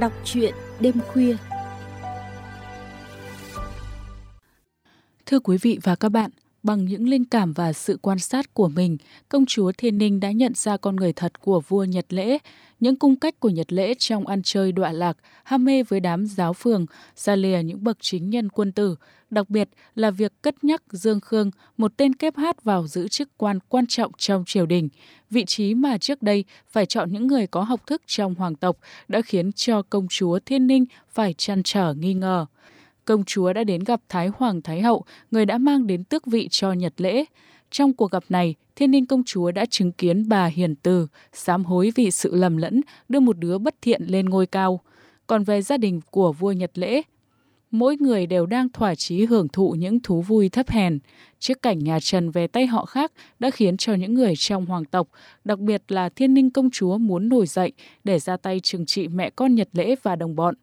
Đọc truyện đêm khuya. Thưa quý vị và các bạn, bằng những linh cảm và sự quan sát của mình, công chúa Thiên Ninh đã nhận ra con người thật của vua Nhật Lễ, những cung cách của Nhật Lễ trong ăn chơi đọa lạc, ham mê với đám giáo phường, xa lìa những bậc chính nhân quân tử, đặc biệt là việc cất nhắc Dương Khương, một tên kép hát vào giữ chức quan quan trọng trong triều đình. Vị trí mà trước đây phải chọn những người có học thức trong hoàng tộc đã khiến cho công chúa Thiên Ninh phải chăn trở nghi ngờ công chúa đã đến gặp Thái Hoàng Thái Hậu, người đã mang đến tước vị cho Nhật lễ. Trong cuộc gặp này, Thiên Ninh công chúa đã chứng kiến bà hiền từ, sám hối vì sự lầm lẫn, đưa một đứa bất thiện lên ngôi cao. Còn về gia đình của vua Nhật lễ, mỗi người đều đang thỏa chí hưởng thụ những thú vui thấp hèn. Chiếc cảnh nhà Trần về tay họ khác đã khiến cho những người trong hoàng tộc, đặc biệt là Thiên Ninh công chúa muốn nổi dậy để ra tay trừng trị mẹ con Nhật lễ và đồng bọn.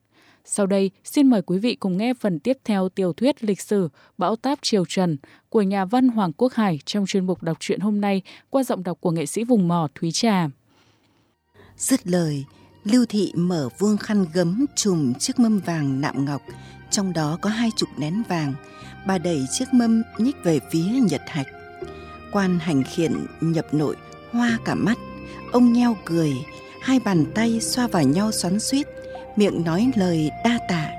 Sau đây, xin mời quý vị cùng nghe phần tiếp theo tiểu thuyết lịch sử Bão táp Triều Trần của nhà văn Hoàng Quốc Hải trong chuyên mục đọc truyện hôm nay qua giọng đọc của nghệ sĩ vùng mỏ Thúy Trà. Dứt lời, Lưu Thị mở vuông khăn gấm trùm chiếc mâm vàng nạm ngọc, trong đó có hai chục nén vàng. Bà đẩy chiếc mâm nhích về phía Nhật Hạch. Quan hành khiển nhập nội, hoa cả mắt. Ông nheo cười, hai bàn tay xoa vào nhau xoắn suýt miệng nói lời đa tạ.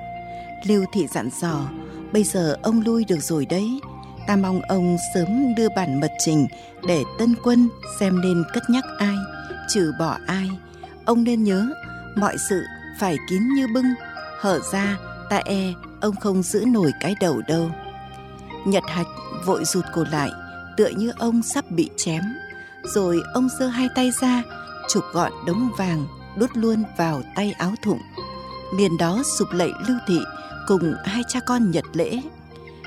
Lưu Thị dặn dò, bây giờ ông lui được rồi đấy. Ta mong ông sớm đưa bản mật trình để tân quân xem nên cất nhắc ai, trừ bỏ ai. Ông nên nhớ, mọi sự phải kín như bưng, hở ra ta e ông không giữ nổi cái đầu đâu. Nhật Hạch vội rụt cổ lại, tựa như ông sắp bị chém. Rồi ông giơ hai tay ra, chụp gọn đống vàng đút luôn vào tay áo thụng liền đó sụp lạy lưu thị cùng hai cha con nhật lễ.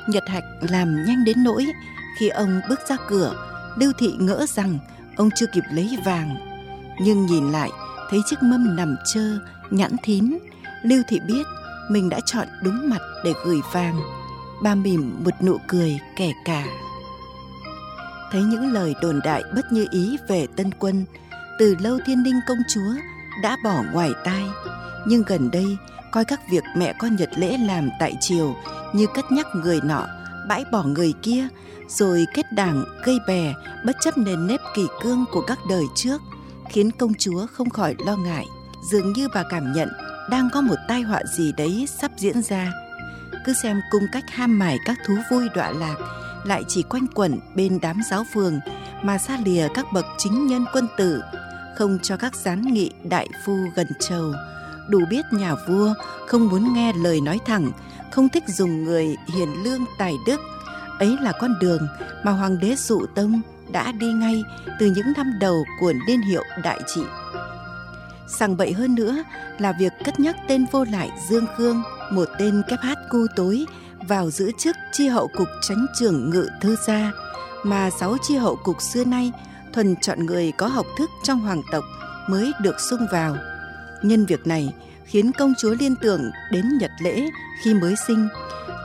Nhật hạch làm nhanh đến nỗi, khi ông bước ra cửa, lưu thị ngỡ rằng ông chưa kịp lấy vàng. Nhưng nhìn lại, thấy chiếc mâm nằm trơ nhẵn thín, lưu thị biết mình đã chọn đúng mặt để gửi vàng. Ba mỉm một nụ cười kẻ cả. Thấy những lời đồn đại bất như ý về tân quân, từ lâu thiên ninh công chúa đã bỏ ngoài tai nhưng gần đây coi các việc mẹ con Nhật lễ làm tại triều như cất nhắc người nọ, bãi bỏ người kia, rồi kết đảng gây bè bất chấp nền nếp kỷ cương của các đời trước, khiến công chúa không khỏi lo ngại. Dường như bà cảm nhận đang có một tai họa gì đấy sắp diễn ra. Cứ xem cung cách ham mải các thú vui đọa lạc lại chỉ quanh quẩn bên đám giáo phường mà xa lìa các bậc chính nhân quân tử, không cho các gián nghị đại phu gần trầu đủ biết nhà vua không muốn nghe lời nói thẳng, không thích dùng người hiền lương tài đức. Ấy là con đường mà hoàng đế dụ tông đã đi ngay từ những năm đầu của niên hiệu đại trị. Sằng bậy hơn nữa là việc cất nhắc tên vô lại Dương Khương, một tên kép hát cu tối, vào giữ chức tri hậu cục tránh trưởng ngự thư gia, mà sáu tri hậu cục xưa nay thuần chọn người có học thức trong hoàng tộc mới được sung vào. Nhân việc này khiến công chúa liên tưởng đến Nhật lễ khi mới sinh.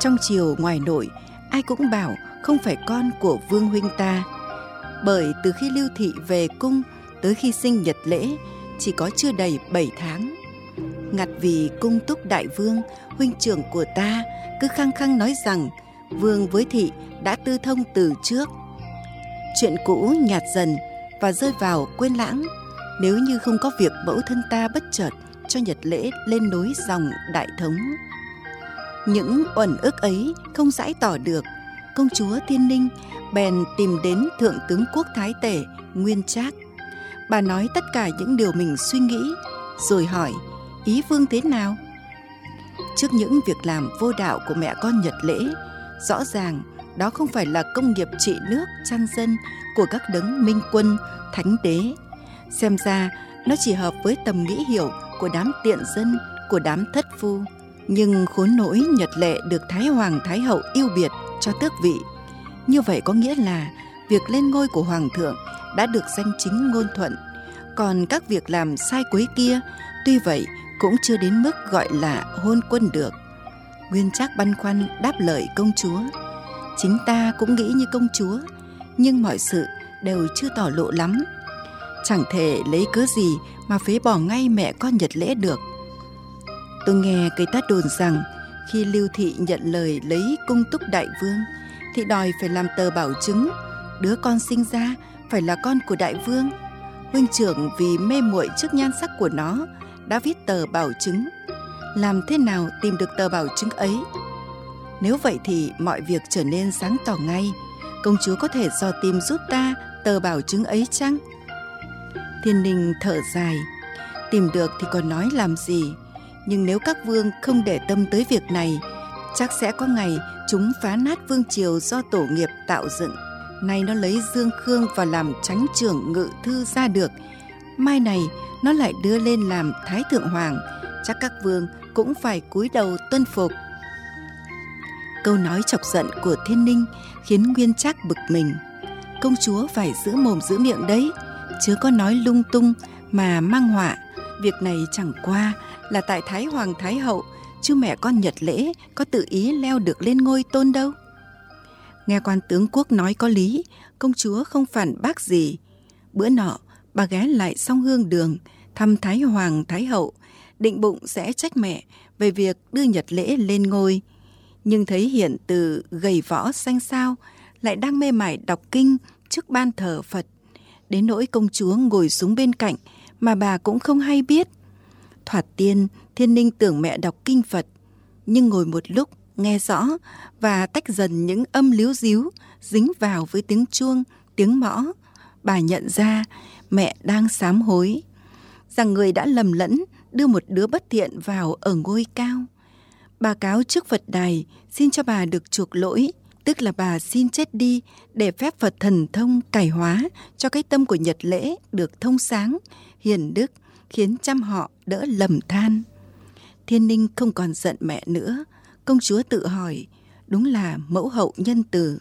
Trong chiều ngoài nội, ai cũng bảo không phải con của vương huynh ta. Bởi từ khi lưu thị về cung tới khi sinh Nhật lễ chỉ có chưa đầy 7 tháng. Ngặt vì cung túc đại vương, huynh trưởng của ta cứ khăng khăng nói rằng vương với thị đã tư thông từ trước. Chuyện cũ nhạt dần và rơi vào quên lãng nếu như không có việc mẫu thân ta bất chợt cho nhật lễ lên nối dòng đại thống. Những uẩn ức ấy không giải tỏ được, công chúa Thiên Ninh bèn tìm đến thượng tướng quốc thái tể Nguyên Trác. Bà nói tất cả những điều mình suy nghĩ, rồi hỏi ý vương thế nào. Trước những việc làm vô đạo của mẹ con Nhật lễ, rõ ràng đó không phải là công nghiệp trị nước chăn dân của các đấng minh quân, thánh đế. Xem ra nó chỉ hợp với tầm nghĩ hiểu của đám tiện dân, của đám thất phu. Nhưng khốn nỗi Nhật Lệ được Thái Hoàng Thái Hậu yêu biệt cho tước vị. Như vậy có nghĩa là việc lên ngôi của Hoàng thượng đã được danh chính ngôn thuận. Còn các việc làm sai quấy kia, tuy vậy cũng chưa đến mức gọi là hôn quân được. Nguyên Trác băn khoăn đáp lời công chúa. Chính ta cũng nghĩ như công chúa, nhưng mọi sự đều chưa tỏ lộ lắm chẳng thể lấy cớ gì mà phế bỏ ngay mẹ con Nhật Lễ được. Tôi nghe cây tát đồn rằng, khi Lưu Thị nhận lời lấy cung túc đại vương, thì đòi phải làm tờ bảo chứng, đứa con sinh ra phải là con của đại vương. Huynh trưởng vì mê muội trước nhan sắc của nó đã viết tờ bảo chứng. Làm thế nào tìm được tờ bảo chứng ấy? Nếu vậy thì mọi việc trở nên sáng tỏ ngay. Công chúa có thể dò tìm giúp ta tờ bảo chứng ấy chăng? Thiên Ninh thở dài. Tìm được thì còn nói làm gì? Nhưng nếu các vương không để tâm tới việc này, chắc sẽ có ngày chúng phá nát vương triều do tổ nghiệp tạo dựng. Nay nó lấy Dương Khương và làm tránh trưởng ngự thư ra được. Mai này nó lại đưa lên làm Thái Thượng Hoàng. Chắc các vương cũng phải cúi đầu tuân phục. Câu nói chọc giận của thiên ninh khiến Nguyên Trác bực mình. Công chúa phải giữ mồm giữ miệng đấy, chứ có nói lung tung mà mang họa. Việc này chẳng qua là tại Thái Hoàng Thái Hậu, chứ mẹ con Nhật Lễ có tự ý leo được lên ngôi tôn đâu. Nghe quan tướng quốc nói có lý, công chúa không phản bác gì. Bữa nọ, bà ghé lại song hương đường, thăm Thái Hoàng Thái Hậu, định bụng sẽ trách mẹ về việc đưa Nhật Lễ lên ngôi. Nhưng thấy hiện từ gầy võ xanh sao, lại đang mê mải đọc kinh trước ban thờ Phật. Đến nỗi công chúa ngồi xuống bên cạnh mà bà cũng không hay biết. Thoạt tiên, thiên ninh tưởng mẹ đọc kinh Phật, nhưng ngồi một lúc nghe rõ và tách dần những âm líu díu dính vào với tiếng chuông, tiếng mõ. Bà nhận ra mẹ đang sám hối, rằng người đã lầm lẫn đưa một đứa bất thiện vào ở ngôi cao. Bà cáo trước Phật đài xin cho bà được chuộc lỗi, tức là bà xin chết đi để phép Phật thần thông cải hóa cho cái tâm của Nhật lễ được thông sáng, hiền đức, khiến trăm họ đỡ lầm than. Thiên Ninh không còn giận mẹ nữa, công chúa tự hỏi, đúng là mẫu hậu nhân từ,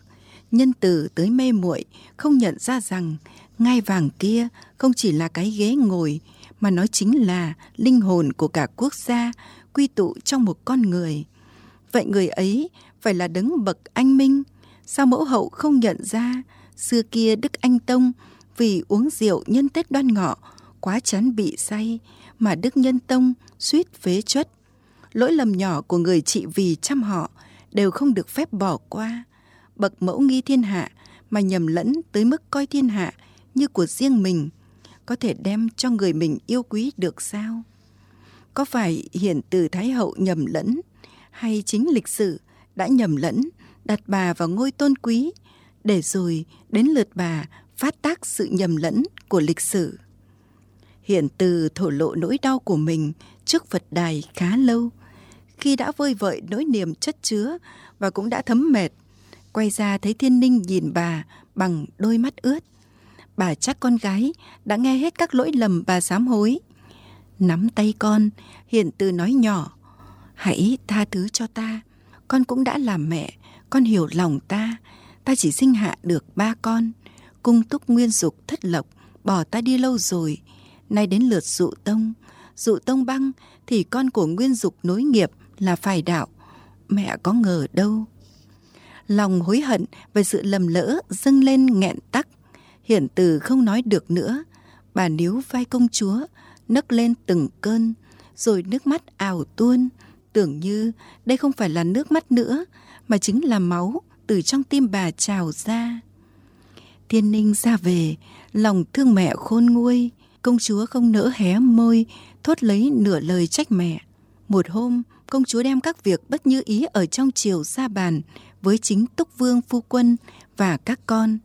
nhân từ tới mê muội không nhận ra rằng ngai vàng kia không chỉ là cái ghế ngồi mà nó chính là linh hồn của cả quốc gia quy tụ trong một con người. Vậy người ấy phải là đấng bậc anh minh, sao mẫu hậu không nhận ra xưa kia Đức Anh Tông vì uống rượu nhân Tết đoan ngọ quá chán bị say mà Đức Nhân Tông suýt phế chuất. Lỗi lầm nhỏ của người chị vì chăm họ đều không được phép bỏ qua. Bậc mẫu nghi thiên hạ mà nhầm lẫn tới mức coi thiên hạ như của riêng mình có thể đem cho người mình yêu quý được sao? Có phải hiển từ Thái Hậu nhầm lẫn hay chính lịch sử đã nhầm lẫn đặt bà vào ngôi tôn quý để rồi đến lượt bà phát tác sự nhầm lẫn của lịch sử? Hiển từ thổ lộ nỗi đau của mình trước Phật đài khá lâu, khi đã vơi vợi nỗi niềm chất chứa và cũng đã thấm mệt, quay ra thấy thiên ninh nhìn bà bằng đôi mắt ướt. Bà chắc con gái đã nghe hết các lỗi lầm bà sám hối. Nắm tay con, hiện từ nói nhỏ, hãy tha thứ cho ta, con cũng đã làm mẹ, con hiểu lòng ta, ta chỉ sinh hạ được ba con, cung túc nguyên dục thất lộc, bỏ ta đi lâu rồi, nay đến lượt dụ tông, dụ tông băng thì con của nguyên dục nối nghiệp là phải đạo, mẹ có ngờ đâu. Lòng hối hận về sự lầm lỡ dâng lên nghẹn tắc, hiển từ không nói được nữa, bà níu vai công chúa, nấc lên từng cơn, rồi nước mắt ào tuôn, tưởng như đây không phải là nước mắt nữa, mà chính là máu từ trong tim bà trào ra. Thiên ninh ra về, lòng thương mẹ khôn nguôi, công chúa không nỡ hé môi, thốt lấy nửa lời trách mẹ. Một hôm, công chúa đem các việc bất như ý ở trong triều ra bàn với chính túc vương phu quân và các con.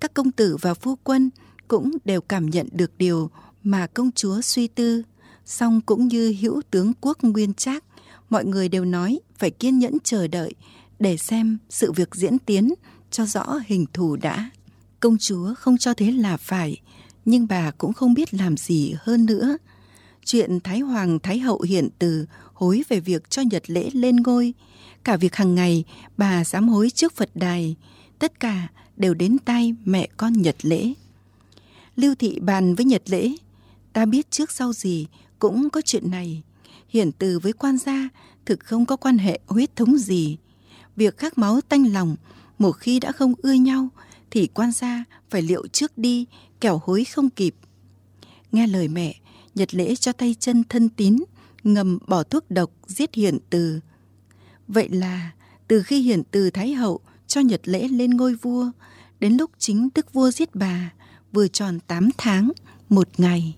Các công tử và phu quân cũng đều cảm nhận được điều mà công chúa suy tư. Song cũng như hữu tướng quốc nguyên trác, mọi người đều nói phải kiên nhẫn chờ đợi để xem sự việc diễn tiến cho rõ hình thù đã. Công chúa không cho thế là phải, nhưng bà cũng không biết làm gì hơn nữa. Chuyện Thái Hoàng Thái Hậu hiện từ hối về việc cho Nhật lễ lên ngôi, cả việc hàng ngày bà dám hối trước Phật đài, tất cả đều đến tay mẹ con Nhật lễ. Lưu Thị bàn với Nhật lễ, ta biết trước sau gì cũng có chuyện này. Hiển từ với quan gia thực không có quan hệ huyết thống gì. Việc khác máu tanh lòng, một khi đã không ưa nhau thì quan gia phải liệu trước đi kẻo hối không kịp. Nghe lời mẹ, Nhật lễ cho tay chân thân tín, ngầm bỏ thuốc độc giết hiển từ. Vậy là từ khi hiển từ Thái Hậu cho Nhật Lễ lên ngôi vua, đến lúc chính thức vua giết bà, vừa tròn 8 tháng, một ngày.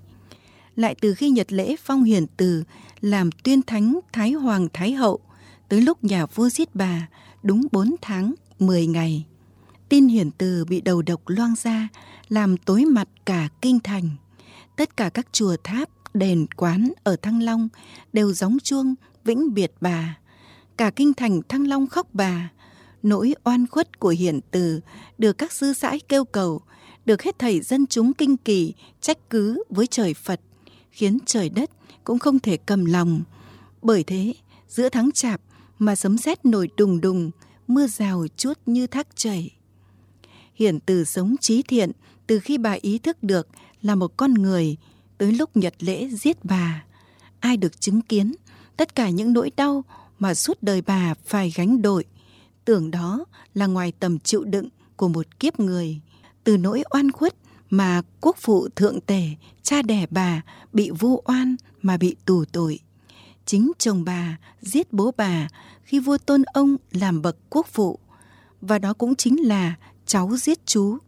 Lại từ khi Nhật Lễ phong hiển từ làm tuyên thánh Thái Hoàng Thái Hậu, tới lúc nhà vua giết bà, đúng 4 tháng, 10 ngày. Tin hiển từ bị đầu độc loang ra, làm tối mặt cả kinh thành. Tất cả các chùa tháp, đền quán ở Thăng Long đều gióng chuông vĩnh biệt bà. Cả kinh thành Thăng Long khóc bà. Nỗi oan khuất của hiển từ được các sư sãi kêu cầu, được hết thảy dân chúng kinh kỳ trách cứ với trời Phật, khiến trời đất cũng không thể cầm lòng. Bởi thế, giữa tháng chạp mà sấm sét nổi đùng đùng, mưa rào chuốt như thác chảy. Hiển từ sống trí thiện từ khi bà ý thức được là một con người tới lúc nhật lễ giết bà. Ai được chứng kiến tất cả những nỗi đau mà suốt đời bà phải gánh đội. Tưởng đó là ngoài tầm chịu đựng của một kiếp người. Từ nỗi oan khuất mà quốc phụ thượng tể, cha đẻ bà bị vu oan mà bị tù tội. Chính chồng bà giết bố bà khi vua tôn ông làm bậc quốc phụ. Và đó cũng chính là cháu giết chú.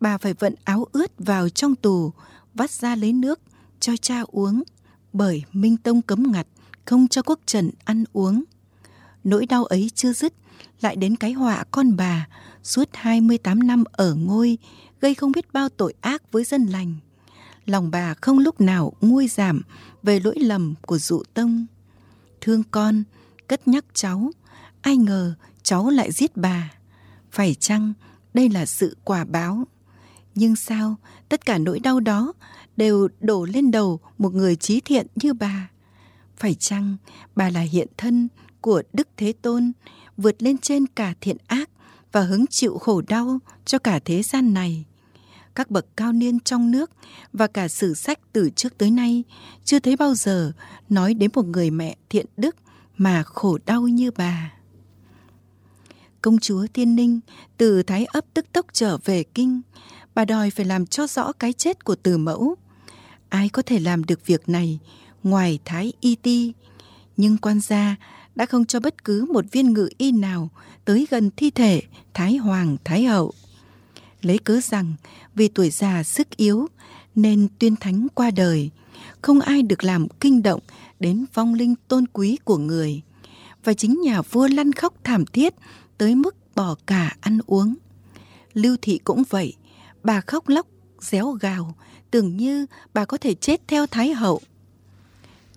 Bà phải vận áo ướt vào trong tù, vắt ra lấy nước cho cha uống, bởi Minh Tông cấm ngặt, không cho quốc trần ăn uống. Nỗi đau ấy chưa dứt, lại đến cái họa con bà, suốt 28 năm ở ngôi, gây không biết bao tội ác với dân lành. Lòng bà không lúc nào nguôi giảm về lỗi lầm của dụ tông. Thương con, cất nhắc cháu, ai ngờ cháu lại giết bà. Phải chăng đây là sự quả báo? Nhưng sao tất cả nỗi đau đó đều đổ lên đầu một người trí thiện như bà? Phải chăng bà là hiện thân của Đức Thế Tôn vượt lên trên cả thiện ác và hứng chịu khổ đau cho cả thế gian này? Các bậc cao niên trong nước và cả sử sách từ trước tới nay chưa thấy bao giờ nói đến một người mẹ thiện đức mà khổ đau như bà. Công chúa Thiên Ninh từ Thái ấp tức tốc trở về kinh, bà đòi phải làm cho rõ cái chết của từ mẫu. Ai có thể làm được việc này ngoài Thái Y Ti, nhưng quan gia đã không cho bất cứ một viên ngự y nào tới gần thi thể Thái Hoàng Thái Hậu. Lấy cớ rằng vì tuổi già sức yếu nên tuyên thánh qua đời, không ai được làm kinh động đến vong linh tôn quý của người. Và chính nhà vua lăn khóc thảm thiết tới mức bỏ cả ăn uống. Lưu thị cũng vậy, bà khóc lóc, réo gào, tưởng như bà có thể chết theo Thái hậu.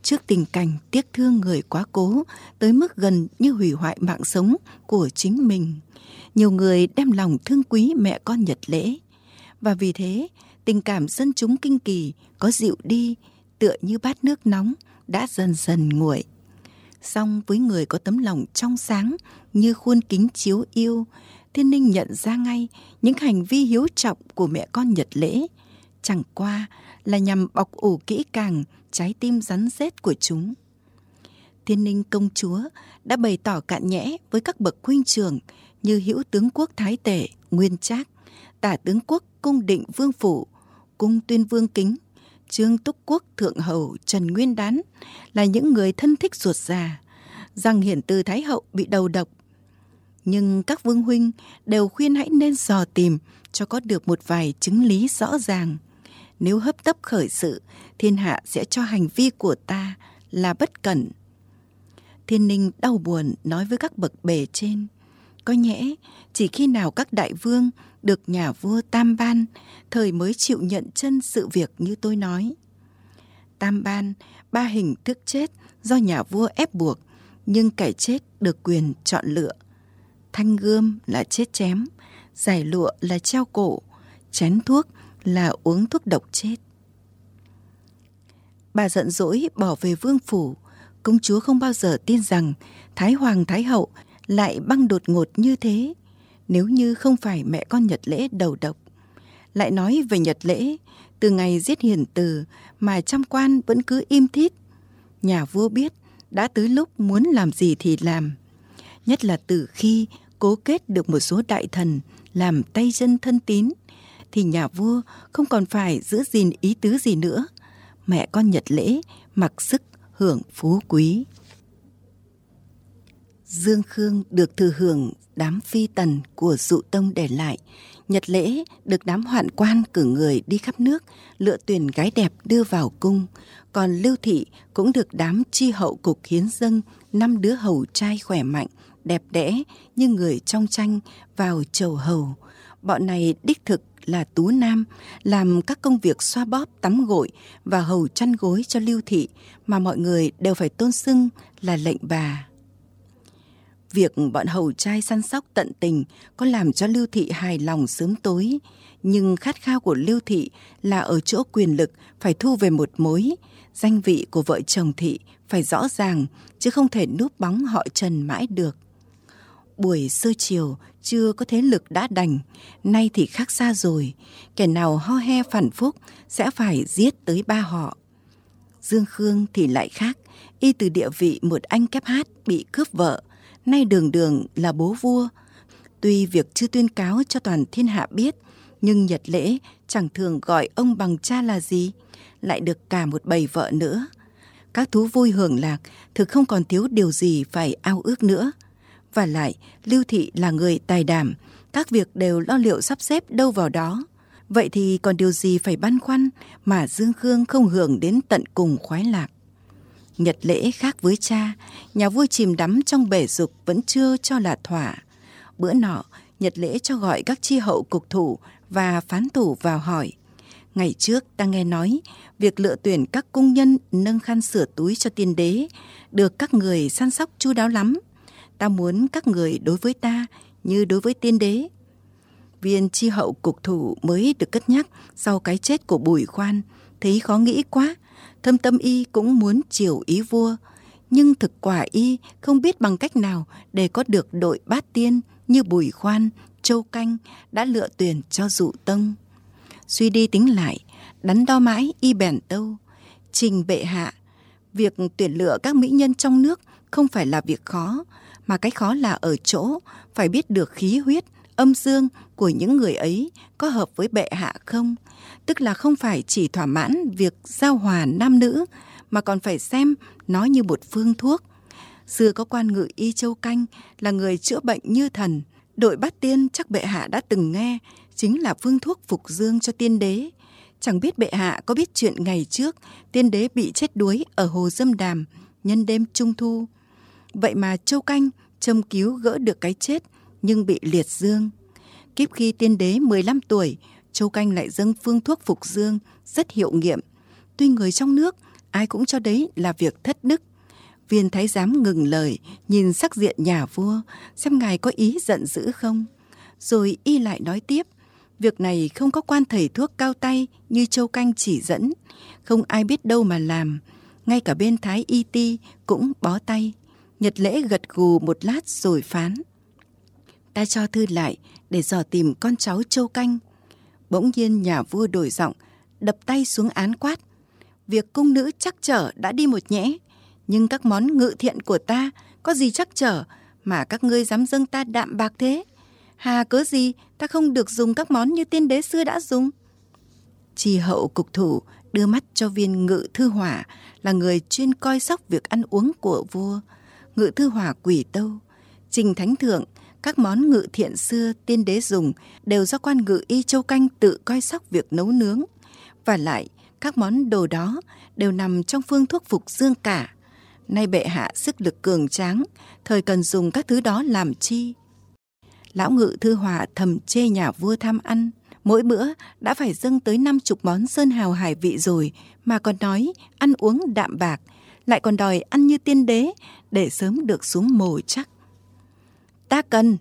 Trước tình cảnh tiếc thương người quá cố tới mức gần như hủy hoại mạng sống của chính mình, nhiều người đem lòng thương quý mẹ con Nhật lễ. Và vì thế, tình cảm dân chúng kinh kỳ có dịu đi tựa như bát nước nóng đã dần dần nguội. Song với người có tấm lòng trong sáng như khuôn kính chiếu yêu, Thiên Ninh nhận ra ngay những hành vi hiếu trọng của mẹ con Nhật Lễ. Chẳng qua là nhằm bọc ủ kỹ càng trái tim rắn rết của chúng. Thiên Ninh công chúa đã bày tỏ cạn nhẽ với các bậc huynh trưởng như hữu tướng quốc Thái Tể, Nguyên Trác, tả tướng quốc Cung Định Vương Phủ, Cung Tuyên Vương Kính, Trương Túc Quốc Thượng Hầu Trần Nguyên Đán là những người thân thích ruột già, rằng hiển từ Thái Hậu bị đầu độc. Nhưng các vương huynh đều khuyên hãy nên dò tìm cho có được một vài chứng lý rõ ràng. Nếu hấp tấp khởi sự, thiên hạ sẽ cho hành vi của ta là bất cẩn. Thiên Ninh đau buồn nói với các bậc bề trên. Có nhẽ chỉ khi nào các đại vương được nhà vua Tam Ban thời mới chịu nhận chân sự việc như tôi nói. Tam Ban, ba hình thức chết do nhà vua ép buộc, nhưng kẻ chết được quyền chọn lựa. Thanh gươm là chết chém, giải lụa là treo cổ, chén thuốc là uống thuốc độc chết. Bà giận dỗi bỏ về vương phủ, công chúa không bao giờ tin rằng Thái Hoàng Thái Hậu lại băng đột ngột như thế nếu như không phải mẹ con Nhật Lễ đầu độc. Lại nói về Nhật Lễ, từ ngày giết hiền từ mà trăm quan vẫn cứ im thít. Nhà vua biết đã tới lúc muốn làm gì thì làm. Nhất là từ khi cố kết được một số đại thần làm tay chân thân tín, thì nhà vua không còn phải giữ gìn ý tứ gì nữa. Mẹ con Nhật Lễ mặc sức hưởng phú quý. Dương Khương được thừa hưởng đám phi tần của dụ tông để lại. Nhật lễ được đám hoạn quan cử người đi khắp nước, lựa tuyển gái đẹp đưa vào cung. Còn Lưu Thị cũng được đám chi hậu cục hiến dâng năm đứa hầu trai khỏe mạnh, đẹp đẽ như người trong tranh vào chầu hầu. Bọn này đích thực là tú nam, làm các công việc xoa bóp, tắm gội và hầu chăn gối cho Lưu Thị mà mọi người đều phải tôn xưng là lệnh bà. Việc bọn hầu trai săn sóc tận tình có làm cho Lưu Thị hài lòng sớm tối, nhưng khát khao của Lưu Thị là ở chỗ quyền lực phải thu về một mối, danh vị của vợ chồng Thị phải rõ ràng chứ không thể núp bóng họ Trần mãi được. Buổi sơ chiều chưa có thế lực đã đành, nay thì khác xa rồi, kẻ nào ho he phản phúc sẽ phải giết tới ba họ. Dương Khương thì lại khác, y từ địa vị một anh kép hát bị cướp vợ, nay đường đường là bố vua. Tuy việc chưa tuyên cáo cho toàn thiên hạ biết, nhưng nhật lễ chẳng thường gọi ông bằng cha là gì, lại được cả một bầy vợ nữa. Các thú vui hưởng lạc thực không còn thiếu điều gì phải ao ước nữa. Và lại, Lưu Thị là người tài đảm, các việc đều lo liệu sắp xếp đâu vào đó. Vậy thì còn điều gì phải băn khoăn mà Dương Khương không hưởng đến tận cùng khoái lạc. Nhật lễ khác với cha, nhà vua chìm đắm trong bể dục vẫn chưa cho là thỏa. Bữa nọ, Nhật lễ cho gọi các chi hậu cục thủ và phán thủ vào hỏi. Ngày trước ta nghe nói, việc lựa tuyển các cung nhân nâng khăn sửa túi cho tiên đế được các người săn sóc chu đáo lắm. Ta muốn các người đối với ta như đối với tiên đế. Viên chi hậu cục thủ mới được cất nhắc sau cái chết của Bùi Khoan, thấy khó nghĩ quá, thâm tâm y cũng muốn chiều ý vua, nhưng thực quả y không biết bằng cách nào để có được đội bát tiên như bùi khoan, châu canh đã lựa tuyển cho dụ tông. Suy đi tính lại, đắn đo mãi y bèn tâu. Trình bệ hạ, việc tuyển lựa các mỹ nhân trong nước không phải là việc khó, mà cái khó là ở chỗ phải biết được khí huyết, âm dương của những người ấy có hợp với bệ hạ không? Tức là không phải chỉ thỏa mãn việc giao hòa nam nữ, mà còn phải xem nó như một phương thuốc. Xưa có quan ngự y châu canh là người chữa bệnh như thần. Đội bát tiên chắc bệ hạ đã từng nghe, chính là phương thuốc phục dương cho tiên đế. Chẳng biết bệ hạ có biết chuyện ngày trước tiên đế bị chết đuối ở hồ dâm đàm, nhân đêm trung thu. Vậy mà châu canh châm cứu gỡ được cái chết, nhưng bị liệt dương. Kiếp khi tiên đế 15 tuổi Châu Canh lại dâng phương thuốc phục dương rất hiệu nghiệm. Tuy người trong nước ai cũng cho đấy là việc thất đức. Viên thái giám ngừng lời, nhìn sắc diện nhà vua, xem ngài có ý giận dữ không. Rồi y lại nói tiếp, việc này không có quan thầy thuốc cao tay như Châu Canh chỉ dẫn, không ai biết đâu mà làm. Ngay cả bên thái y ti cũng bó tay. Nhật lễ gật gù một lát rồi phán. Ta cho thư lại để dò tìm con cháu Châu Canh Bỗng nhiên nhà vua đổi giọng, đập tay xuống án quát. Việc cung nữ chắc trở đã đi một nhẽ, nhưng các món ngự thiện của ta có gì chắc trở mà các ngươi dám dâng ta đạm bạc thế? Hà cớ gì ta không được dùng các món như tiên đế xưa đã dùng? Trì hậu cục thủ đưa mắt cho viên ngự thư hỏa là người chuyên coi sóc việc ăn uống của vua. Ngự thư hỏa quỷ tâu, trình thánh thượng các món ngự thiện xưa tiên đế dùng đều do quan ngự y châu canh tự coi sóc việc nấu nướng. Và lại, các món đồ đó đều nằm trong phương thuốc phục dương cả. Nay bệ hạ sức lực cường tráng, thời cần dùng các thứ đó làm chi? Lão ngự thư hòa thầm chê nhà vua tham ăn. Mỗi bữa đã phải dâng tới năm chục món sơn hào hải vị rồi mà còn nói ăn uống đạm bạc, lại còn đòi ăn như tiên đế để sớm được xuống mồ chắc. Ta cần.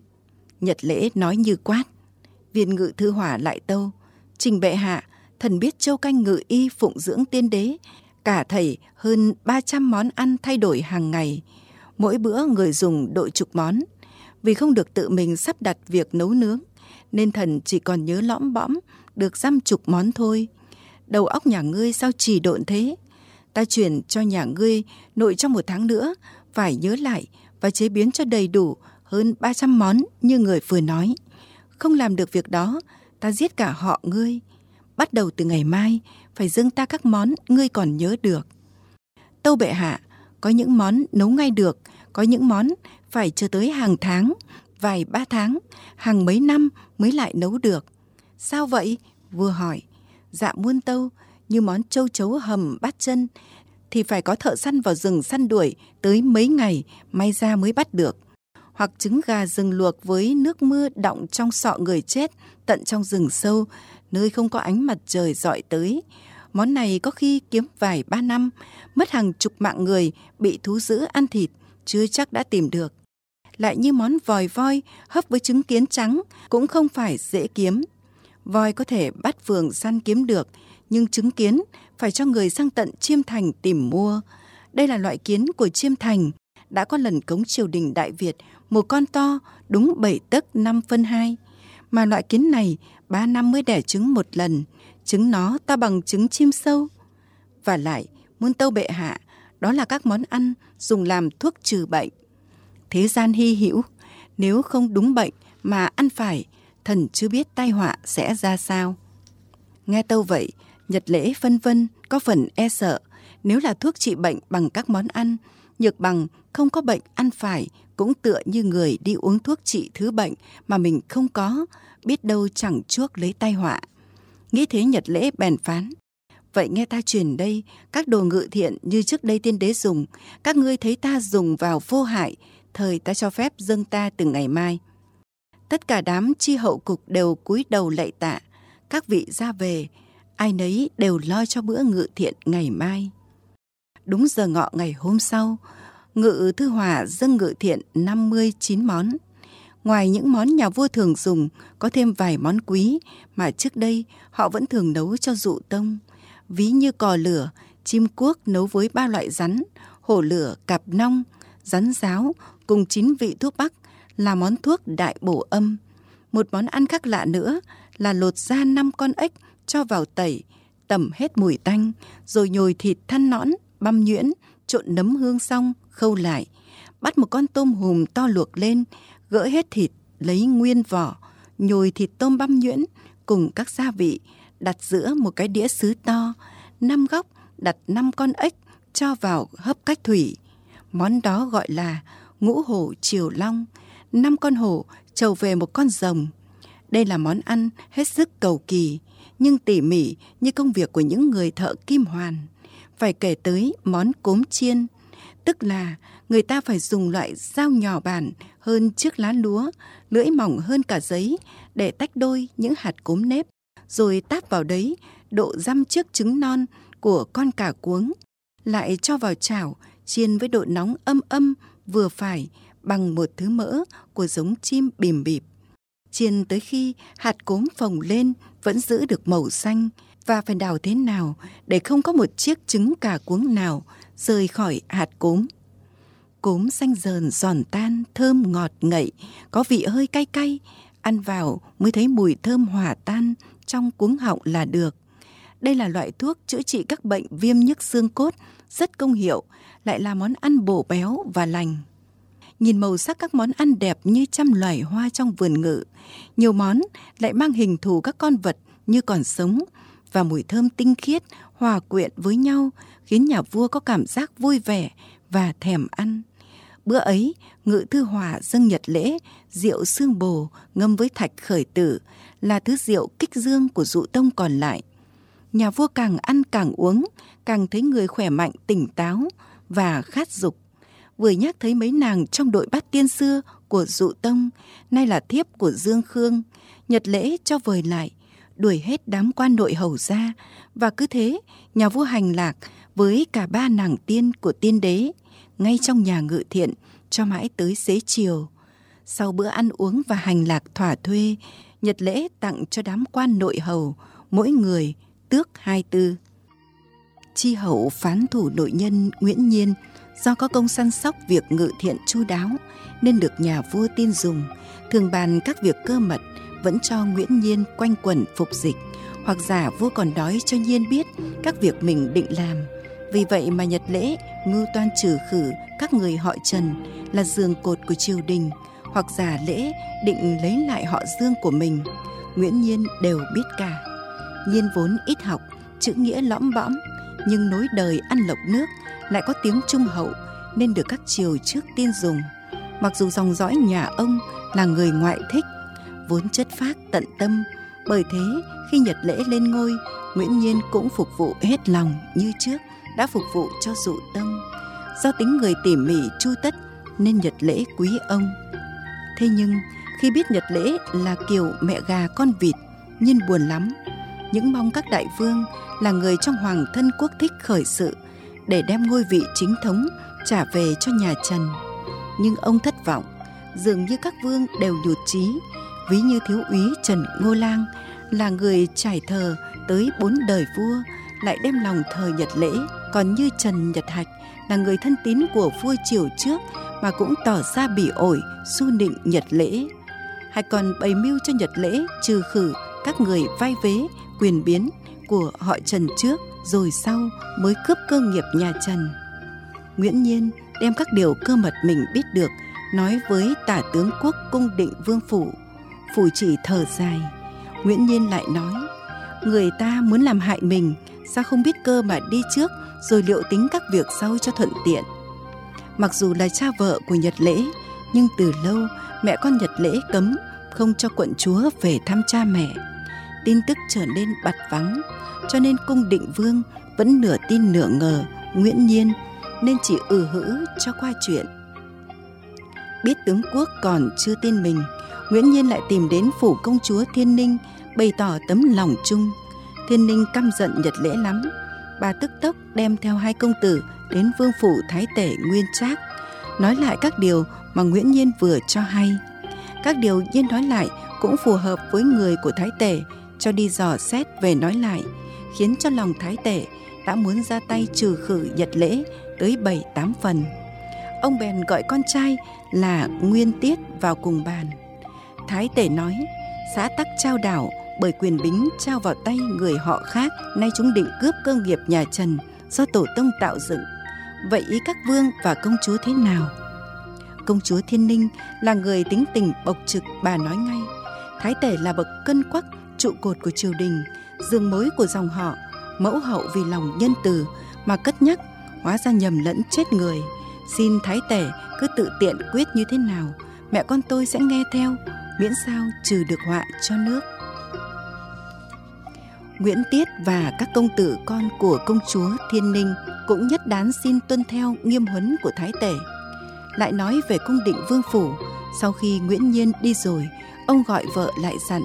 Nhật lễ nói như quát. Viên ngự thư hỏa lại tâu. Trình bệ hạ, thần biết châu canh ngự y phụng dưỡng tiên đế. Cả thầy hơn 300 món ăn thay đổi hàng ngày. Mỗi bữa người dùng đội chục món. Vì không được tự mình sắp đặt việc nấu nướng, nên thần chỉ còn nhớ lõm bõm được dăm chục món thôi. Đầu óc nhà ngươi sao trì độn thế? Ta chuyển cho nhà ngươi nội trong một tháng nữa, phải nhớ lại và chế biến cho đầy đủ hơn 300 món như người vừa nói. Không làm được việc đó, ta giết cả họ ngươi. Bắt đầu từ ngày mai, phải dâng ta các món ngươi còn nhớ được. Tâu bệ hạ, có những món nấu ngay được, có những món phải chờ tới hàng tháng, vài ba tháng, hàng mấy năm mới lại nấu được. Sao vậy? Vua hỏi. Dạ muôn tâu, như món châu chấu hầm bát chân thì phải có thợ săn vào rừng săn đuổi tới mấy ngày may ra mới bắt được. Hoặc trứng gà rừng luộc với nước mưa đọng trong sọ người chết tận trong rừng sâu, nơi không có ánh mặt trời dọi tới. Món này có khi kiếm vài ba năm, mất hàng chục mạng người bị thú dữ ăn thịt, chưa chắc đã tìm được. Lại như món vòi voi hấp với trứng kiến trắng cũng không phải dễ kiếm. Voi có thể bắt phường săn kiếm được, nhưng trứng kiến phải cho người sang tận Chiêm Thành tìm mua. Đây là loại kiến của Chiêm Thành, đã có lần cống triều đình Đại Việt, một con to đúng bảy tấc năm phân hai. Mà loại kiến này ba năm mới đẻ trứng một lần, trứng nó to bằng trứng chim sâu. Và lại, muôn tâu bệ hạ, đó là các món ăn dùng làm thuốc trừ bệnh. Thế gian hy hữu, nếu không đúng bệnh mà ăn phải, thần chưa biết tai họa sẽ ra sao. Nghe tâu vậy, Nhật lễ phân vân có phần e sợ nếu là thuốc trị bệnh bằng các món ăn, nhược bằng không có bệnh ăn phải cũng tựa như người đi uống thuốc trị thứ bệnh mà mình không có, biết đâu chẳng chuốc lấy tai họa. Nghĩ thế Nhật lễ bèn phán. Vậy nghe ta truyền đây, các đồ ngự thiện như trước đây tiên đế dùng, các ngươi thấy ta dùng vào vô hại, thời ta cho phép dâng ta từ ngày mai. Tất cả đám chi hậu cục đều cúi đầu lạy tạ, các vị ra về, ai nấy đều lo cho bữa ngự thiện ngày mai. Đúng giờ ngọ ngày hôm sau, ngự thư hòa dâng ngự thiện 59 món. Ngoài những món nhà vua thường dùng, có thêm vài món quý mà trước đây họ vẫn thường nấu cho dụ tông. Ví như cò lửa, chim cuốc nấu với ba loại rắn, hổ lửa, cạp nong, rắn giáo cùng chín vị thuốc bắc là món thuốc đại bổ âm. Một món ăn khác lạ nữa là lột ra năm con ếch cho vào tẩy, tẩm hết mùi tanh, rồi nhồi thịt than nõn, băm nhuyễn, trộn nấm hương xong, khâu lại. Bắt một con tôm hùm to luộc lên, gỡ hết thịt, lấy nguyên vỏ, nhồi thịt tôm băm nhuyễn cùng các gia vị, đặt giữa một cái đĩa sứ to, năm góc đặt năm con ếch cho vào hấp cách thủy. Món đó gọi là ngũ hổ triều long, năm con hổ trầu về một con rồng. Đây là món ăn hết sức cầu kỳ, nhưng tỉ mỉ như công việc của những người thợ kim hoàn. Phải kể tới món cốm chiên, tức là người ta phải dùng loại dao nhỏ bản hơn chiếc lá lúa, lưỡi mỏng hơn cả giấy để tách đôi những hạt cốm nếp, rồi táp vào đấy độ dăm chiếc trứng non của con cả cuống, lại cho vào chảo chiên với độ nóng âm âm vừa phải bằng một thứ mỡ của giống chim bìm bịp. Chiên tới khi hạt cốm phồng lên vẫn giữ được màu xanh và phải đào thế nào để không có một chiếc trứng cà cuống nào rời khỏi hạt cốm. Cốm xanh dờn giòn tan, thơm ngọt ngậy, có vị hơi cay cay, ăn vào mới thấy mùi thơm hòa tan trong cuống họng là được. Đây là loại thuốc chữa trị các bệnh viêm nhức xương cốt, rất công hiệu, lại là món ăn bổ béo và lành. Nhìn màu sắc các món ăn đẹp như trăm loài hoa trong vườn ngự, nhiều món lại mang hình thù các con vật như còn sống và mùi thơm tinh khiết hòa quyện với nhau khiến nhà vua có cảm giác vui vẻ và thèm ăn. Bữa ấy, ngự thư hòa dâng nhật lễ, rượu xương bồ ngâm với thạch khởi tử là thứ rượu kích dương của dụ tông còn lại. Nhà vua càng ăn càng uống, càng thấy người khỏe mạnh tỉnh táo và khát dục. Vừa nhắc thấy mấy nàng trong đội bát tiên xưa của dụ tông, nay là thiếp của Dương Khương, nhật lễ cho vời lại, đuổi hết đám quan nội hầu ra và cứ thế nhà vua hành lạc với cả ba nàng tiên của tiên đế ngay trong nhà ngự thiện cho mãi tới xế chiều. Sau bữa ăn uống và hành lạc thỏa thuê, Nhật lễ tặng cho đám quan nội hầu mỗi người tước hai tư. Chi hậu phán thủ nội nhân Nguyễn Nhiên do có công săn sóc việc ngự thiện chu đáo nên được nhà vua tin dùng, thường bàn các việc cơ mật vẫn cho Nguyễn Nhiên quanh quẩn phục dịch, hoặc giả vua còn đói cho Nhiên biết các việc mình định làm. Vì vậy mà Nhật lễ mưu toan trừ khử các người họ Trần là giường cột của triều đình, hoặc giả lễ định lấy lại họ Dương của mình. Nguyễn Nhiên đều biết cả. Nhiên vốn ít học, chữ nghĩa lõm bõm, nhưng nối đời ăn lộc nước lại có tiếng trung hậu nên được các triều trước tin dùng. Mặc dù dòng dõi nhà ông là người ngoại thích, vốn chất phác tận tâm, bởi thế khi Nhật lễ lên ngôi, Nguyễn Nhiên cũng phục vụ hết lòng như trước đã phục vụ cho dụ tông. Do tính người tỉ mỉ chu tất nên Nhật lễ quý ông. Thế nhưng khi biết Nhật lễ là kiểu mẹ gà con vịt, Nhiên buồn lắm. Những mong các đại vương là người trong hoàng thân quốc thích khởi sự để đem ngôi vị chính thống trả về cho nhà Trần. Nhưng ông thất vọng, dường như các vương đều nhụt chí, ví như thiếu úy Trần Ngô Lang là người trải thờ tới bốn đời vua lại đem lòng thờ Nhật lễ, còn như Trần Nhật Hạch là người thân tín của vua triều trước mà cũng tỏ ra bỉ ổi su nịnh Nhật lễ. Hạch còn bày mưu cho Nhật lễ trừ khử các người vai vế quyền biến của họ Trần trước rồi sau mới cướp cơ nghiệp nhà Trần. Nguyễn Nhiên đem các điều cơ mật mình biết được nói với tả tướng quốc cung định vương phủ. Phủ chỉ thở dài. Nguyễn Nhiên lại nói người ta muốn làm hại mình sao không biết cơ mà đi trước rồi liệu tính các việc sau cho thuận tiện. Mặc dù là cha vợ của Nhật Lễ, nhưng từ lâu mẹ con Nhật Lễ cấm không cho quận chúa về thăm cha mẹ. Tin tức trở nên bặt vắng, cho nên cung định vương vẫn nửa tin nửa ngờ Nguyễn Nhiên nên chỉ ừ hữ cho qua chuyện. Biết tướng quốc còn chưa tin mình, Nguyễn Nhiên lại tìm đến phủ công chúa Thiên Ninh bày tỏ tấm lòng chung. Thiên Ninh căm giận Nhật Lễ lắm, bà tức tốc đem theo hai công tử đến vương phủ thái tể Nguyên Trác, nói lại các điều mà Nguyễn Nhiên vừa cho hay. Các điều Nhiên nói lại cũng phù hợp với người của thái tể cho đi dò xét về nói lại, khiến cho lòng thái tể đã muốn ra tay trừ khử Nhật lễ tới bảy tám phần. Ông bèn gọi con trai là Nguyên Tiết vào cùng bàn. Thái tể nói, xã tắc trao đảo bởi quyền bính trao vào tay người họ khác, nay chúng định cướp cơ nghiệp nhà Trần do tổ tông tạo dựng. Vậy ý các vương và công chúa thế nào? Công chúa Thiên Ninh là người tính tình bộc trực, bà nói ngay. Thái tể là bậc cân quắc, trụ cột của triều đình, dương mối của dòng họ, mẫu hậu vì lòng nhân từ mà cất nhắc, hóa ra nhầm lẫn chết người. Xin thái tể cứ tự tiện quyết như thế nào, mẹ con tôi sẽ nghe theo, miễn sao trừ được họa cho nước. Nguyễn Tiết và các công tử con của công chúa Thiên Ninh cũng nhất đán xin tuân theo nghiêm huấn của Thái Tể. Lại nói về cung định vương phủ, sau khi Nguyễn Nhiên đi rồi, ông gọi vợ lại dặn,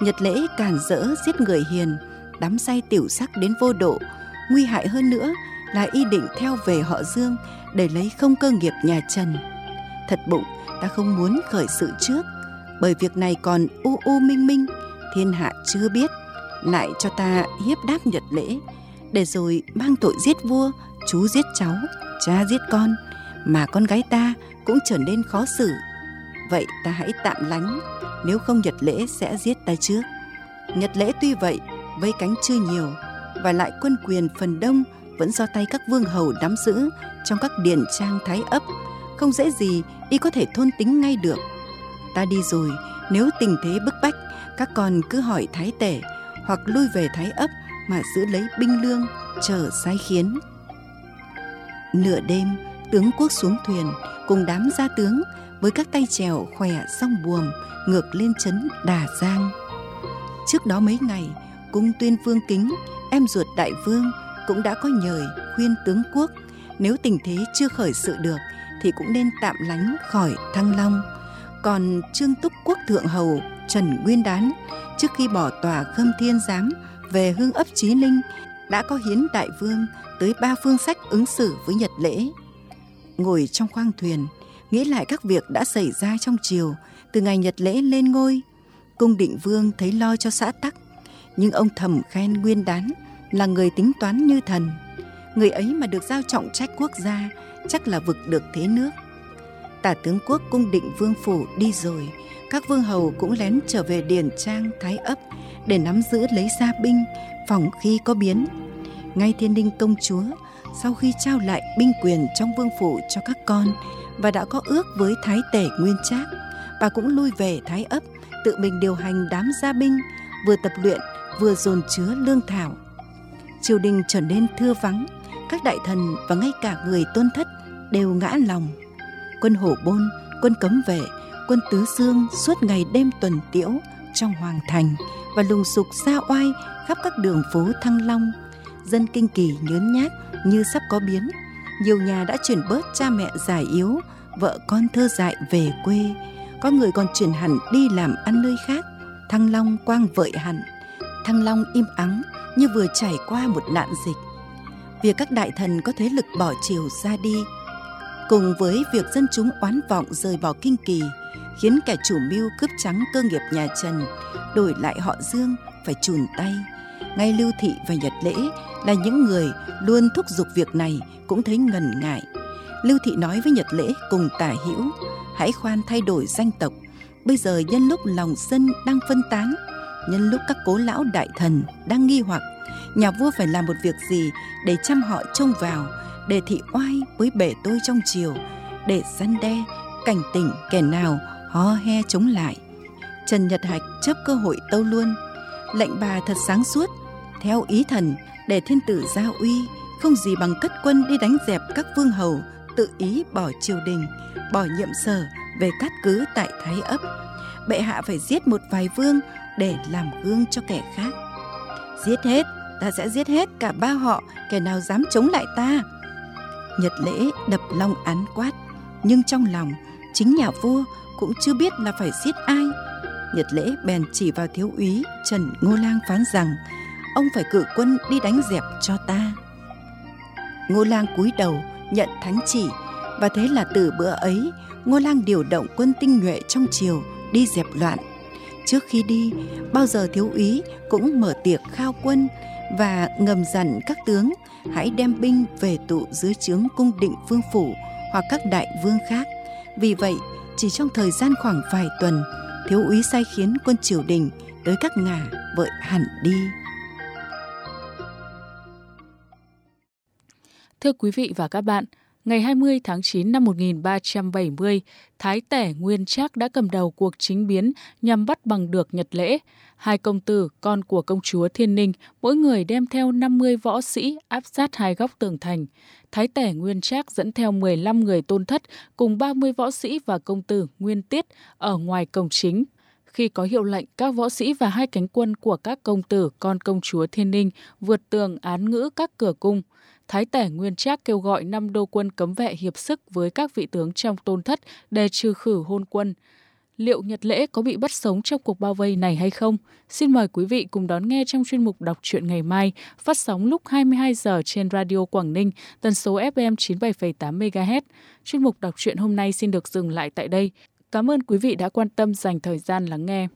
nhật lễ càn rỡ giết người hiền, đắm say tiểu sắc đến vô độ, nguy hại hơn nữa là y định theo về họ Dương để lấy không cơ nghiệp nhà Trần. Thật bụng, ta không muốn khởi sự trước, bởi việc này còn u u minh minh, thiên hạ chưa biết lại cho ta hiếp đáp nhật lễ để rồi mang tội giết vua chú giết cháu cha giết con mà con gái ta cũng trở nên khó xử. Vậy ta hãy tạm lánh nếu không nhật lễ sẽ giết ta trước. Nhật lễ tuy vậy vây cánh chưa nhiều và lại quân quyền phần đông vẫn do tay các vương hầu nắm giữ trong các điền trang thái ấp không dễ gì y có thể thôn tính ngay được ta đi rồi, nếu tình thế bức bách, các con cứ hỏi thái tể hoặc lui về thái ấp mà giữ lấy binh lương, chờ sai khiến. Nửa đêm, tướng quốc xuống thuyền, cùng đám gia tướng với các tay trèo khỏe song buồm ngược lên trấn đà giang. Trước đó mấy ngày, cung tuyên vương kính, em ruột đại vương cũng đã có nhời khuyên tướng quốc, nếu tình thế chưa khởi sự được thì cũng nên tạm lánh khỏi thăng long còn trương túc quốc thượng hầu, trần nguyên đán, trước khi bỏ tòa khâm thiên giám về hương ấp trí linh, đã có hiến đại vương tới ba phương sách ứng xử với nhật lễ. Ngồi trong khoang thuyền, nghĩ lại các việc đã xảy ra trong triều, từ ngày nhật lễ lên ngôi, cung định vương thấy lo cho xã tắc. Nhưng ông thầm khen nguyên đán là người tính toán như thần. Người ấy mà được giao trọng trách quốc gia chắc là vực được thế nước tả tướng quốc cung định vương phủ đi rồi. Các vương hầu cũng lén trở về điền trang thái ấp để nắm giữ lấy gia binh phòng khi có biến. Ngay thiên đinh công chúa, sau khi trao lại binh quyền trong vương phủ cho các con và đã có ước với thái tể nguyên trác, bà cũng lui về thái ấp, tự mình điều hành đám gia binh, vừa tập luyện, vừa dồn chứa lương thảo. Triều đình trở nên thưa vắng, các đại thần và ngay cả người tôn thất đều ngã lòng. Quân Hổ Bôn, quân Cấm Vệ, quân Tứ Dương suốt ngày đêm tuần tiễu trong hoàng thành và lùng sục xa oai khắp các đường phố Thăng Long. Dân kinh kỳ nhớn nhác như sắp có biến. Nhiều nhà đã chuyển bớt cha mẹ già yếu, vợ con thơ dại về quê. Có người còn chuyển hẳn đi làm ăn nơi khác. Thăng Long quang vợi hẳn. Thăng Long im ắng như vừa trải qua một nạn dịch. Việc các đại thần có thế lực bỏ triều ra đi cùng với việc dân chúng oán vọng rời bỏ kinh kỳ khiến kẻ chủ mưu cướp trắng cơ nghiệp nhà Trần đổi lại họ Dương phải chùn tay. Ngay Lưu Thị và Nhật Lễ là những người luôn thúc giục việc này cũng thấy ngần ngại. Lưu Thị nói với Nhật Lễ cùng Tả Hữu, hãy khoan thay đổi danh tộc. Bây giờ nhân lúc lòng dân đang phân tán, nhân lúc các cố lão đại thần đang nghi hoặc, nhà vua phải làm một việc gì để chăm họ trông vào, để thị oai với bể tôi trong chiều, để săn đe, cảnh tỉnh kẻ nào ho he chống lại. Trần Nhật Hạch chấp cơ hội tâu luôn, lệnh bà thật sáng suốt, theo ý thần để thiên tử gia uy, không gì bằng cất quân đi đánh dẹp các vương hầu tự ý bỏ triều đình, bỏ nhiệm sở về cát cứ tại Thái ấp. Bệ hạ phải giết một vài vương để làm gương cho kẻ khác. Giết hết, ta sẽ giết hết cả ba họ, kẻ nào dám chống lại ta. Nhật lễ đập long án quát, nhưng trong lòng chính nhà vua cũng chưa biết là phải giết ai. Nhật lễ bèn chỉ vào thiếu úy Trần Ngô Lang phán rằng ông phải cử quân đi đánh dẹp cho ta. Ngô Lang cúi đầu nhận thánh chỉ và thế là từ bữa ấy Ngô Lang điều động quân tinh nhuệ trong triều đi dẹp loạn. Trước khi đi, bao giờ thiếu úy cũng mở tiệc khao quân và ngầm dặn các tướng hãy đem binh về tụ dưới trướng cung định vương phủ hoặc các đại vương khác. Vì vậy, chỉ trong thời gian khoảng vài tuần, thiếu úy sai khiến quân triều đình tới các ngả vợi hẳn đi. Thưa quý vị và các bạn, ngày 20 tháng 9 năm 1370, Thái Tể Nguyên Trác đã cầm đầu cuộc chính biến nhằm bắt bằng được Nhật Lễ. Hai công tử, con của công chúa Thiên Ninh, mỗi người đem theo 50 võ sĩ áp sát hai góc tường thành. Thái Tể Nguyên Trác dẫn theo 15 người tôn thất cùng 30 võ sĩ và công tử Nguyên Tiết ở ngoài cổng chính. Khi có hiệu lệnh, các võ sĩ và hai cánh quân của các công tử con công chúa Thiên Ninh vượt tường án ngữ các cửa cung. Thái tể Nguyên Trác kêu gọi năm đô quân cấm vệ hiệp sức với các vị tướng trong tôn thất để trừ khử hôn quân. Liệu Nhật Lễ có bị bắt sống trong cuộc bao vây này hay không? Xin mời quý vị cùng đón nghe trong chuyên mục đọc truyện ngày mai, phát sóng lúc 22 giờ trên Radio Quảng Ninh, tần số FM 97,8 MHz. Chuyên mục đọc truyện hôm nay xin được dừng lại tại đây. Cảm ơn quý vị đã quan tâm dành thời gian lắng nghe.